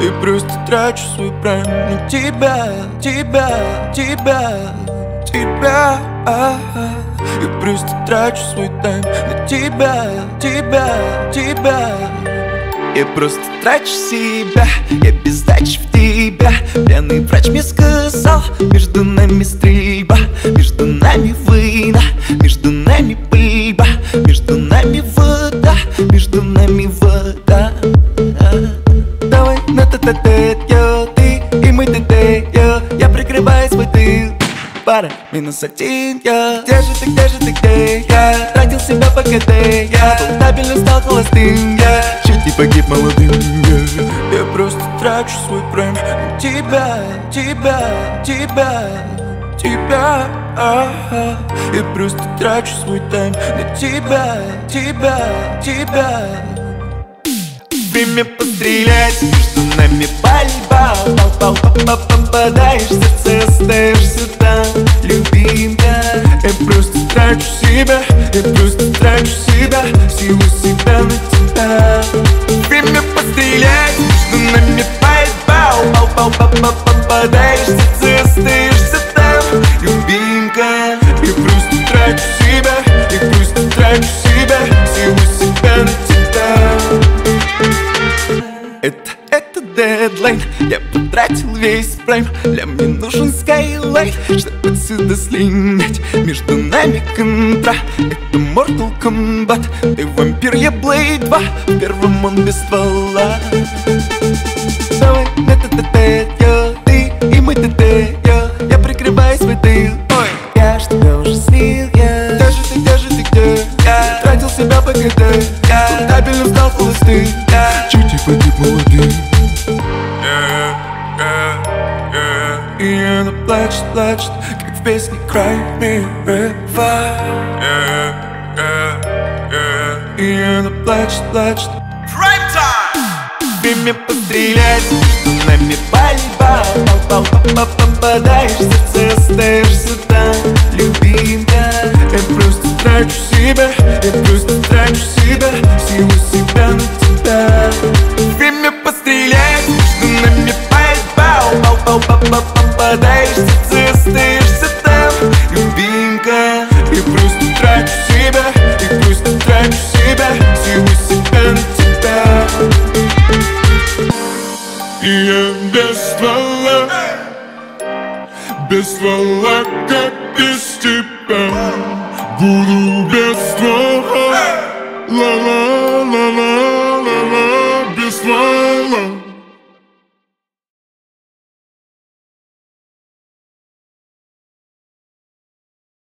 И просто трачу свой прайм на тебя, тебя, тебя, тебя. И просто трачу свой тайм на тебя, тебя, тебя. Я просто трачу себя, я без дачи в тебя. Пьяный врач мне сказал, между нами стрельба Между нами война, Давай на т т т йо, ты и мы т т йо Я прикрываю свой тыл пара минус один я Где же ты, где же ты, где я? Тратил себя по КД я Стабильно стал холостым я Чуть не погиб молодым я Я просто трачу свой прайм тебя, тебя, тебя Тебя, ага Я просто трачу свой тайм на тебя, тебя, тебя Время пострелять, между нами пальба Пал, пал, пал, попадаешь в сердце, остаешься там Любимая, я просто трачу себя Я просто трачу себя, силу себя на тебя. Время пострелять, между нами пальба Пал, пал, пал, пал, попадаешь в сердце, остаешься там Любимка, я просто трачу себя Я просто трачу себя, силу себя на это, это дедлайн. Я потратил весь прайм. Для мне нужен скайлайт Чтобы отсюда слинять. Между нами контра. Это Mortal Kombat. Ты вампир, я Blade 2 В первом он без ствола. Давай на т я Ты и мы т т я Я прикрываю свой тыл Ой, я ж тебя уже слил я. Где же ты, где же ты, где? Я тратил себя по КД Я стабильно стал холостым И она плачет, плачет, как в песне Cry Me River И она плачет, плачет Время пострелять, нами пальба Пал, пал, пал, попадаешь в сердце, остаешься там Любимая, я просто трачу себя Я просто трачу Попадаешь в застаешься там, любимка И просто трачу себя, и просто трачу себя Всего себя на тебя. И я без ствола, без ствола, как без тебя Буду без ствола, ла-ла.